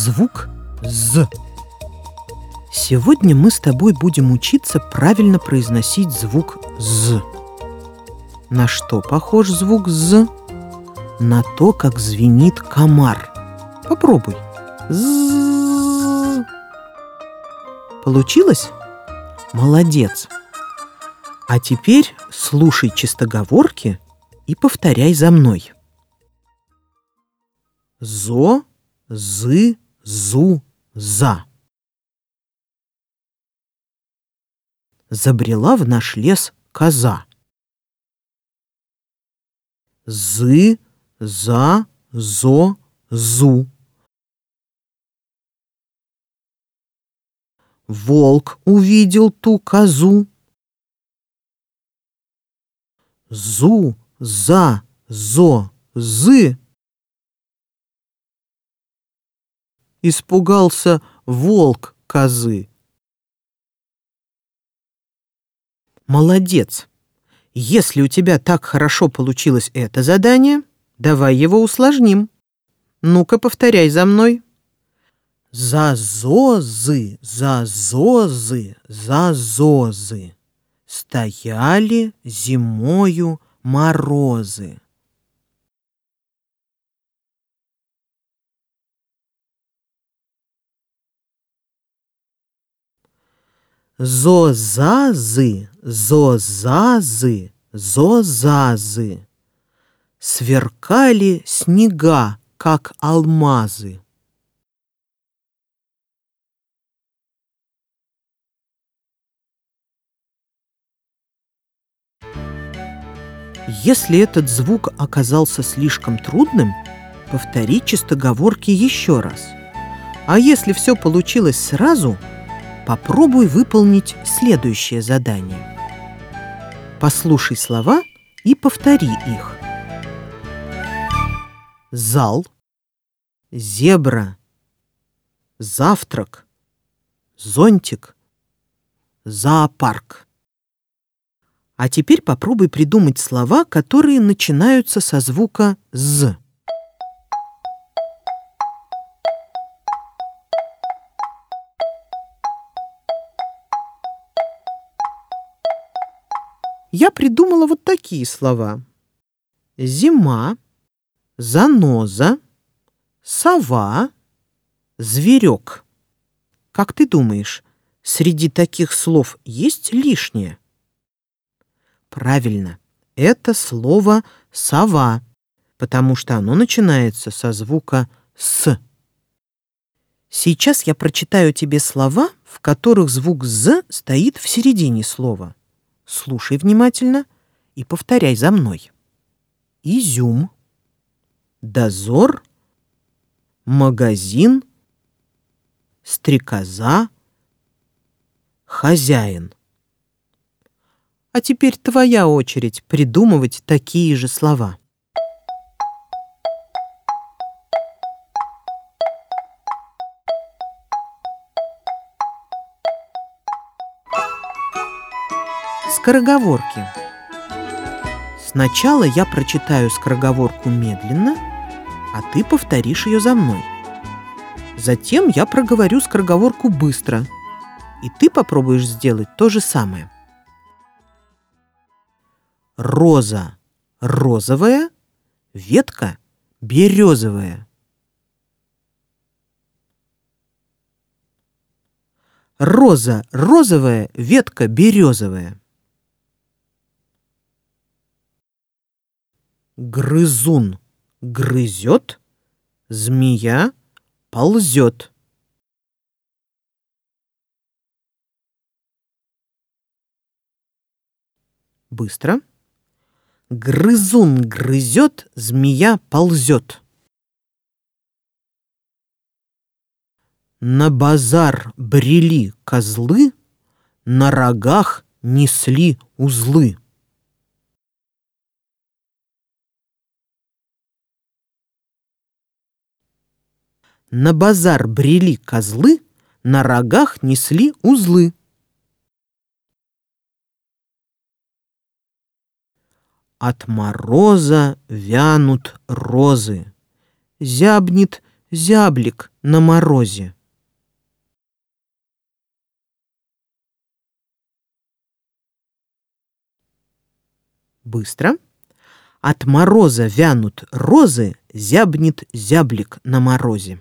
Звук «з». Сегодня мы с тобой будем учиться правильно произносить звук «з». На что похож звук «з»? На то, как звенит комар. Попробуй. З. Получилось? Молодец. А теперь слушай чистоговорки и повторяй за мной. Зо, зы, зу, за. Забрела в наш лес коза. Зы, за, зо, зу. Волк увидел ту козу. Зу, Испугался волк козы. Молодец! Если у тебя так хорошо получилось это задание, давай его усложним. Ну-ка, повторяй за мной. Зазозы, зазозы, зазозы. Стояли зимою морозы. Зозазы, зозазы, зозазы. Сверкали снега, как алмазы. Если этот звук оказался слишком трудным, повтори чистоговорки еще раз. А если все получилось сразу, попробуй выполнить следующее задание. Послушай слова и повтори их. Зал, зебра, завтрак, зонтик, зоопарк. А теперь попробуй придумать слова, которые начинаются со звука «з». Я придумала вот такие слова. Зима, заноза, сова, зверек. Как ты думаешь, среди таких слов есть лишнее? Правильно, это слово «сова», потому что оно начинается со звука «с». Сейчас я прочитаю тебе слова, в которых звук «з» стоит в середине слова. Слушай внимательно и повторяй за мной. Изюм, дозор, магазин, стрекоза, хозяин – а теперь твоя очередь придумывать такие же слова. Скороговорки. Сначала я прочитаю скороговорку медленно, а ты повторишь ее за мной. Затем я проговорю скороговорку быстро, и ты попробуешь сделать то же самое роза розовая, ветка березовая. Роза розовая, ветка березовая. Грызун грызет, змея ползет. Быстро. Грызун грызет, змея ползет. На базар брели козлы, на рогах несли узлы. На базар брели козлы, на рогах несли узлы. От мороза вянут розы, Зябнет зяблик на морозе. Быстро. От мороза вянут розы, зябнет зяблик на морозе.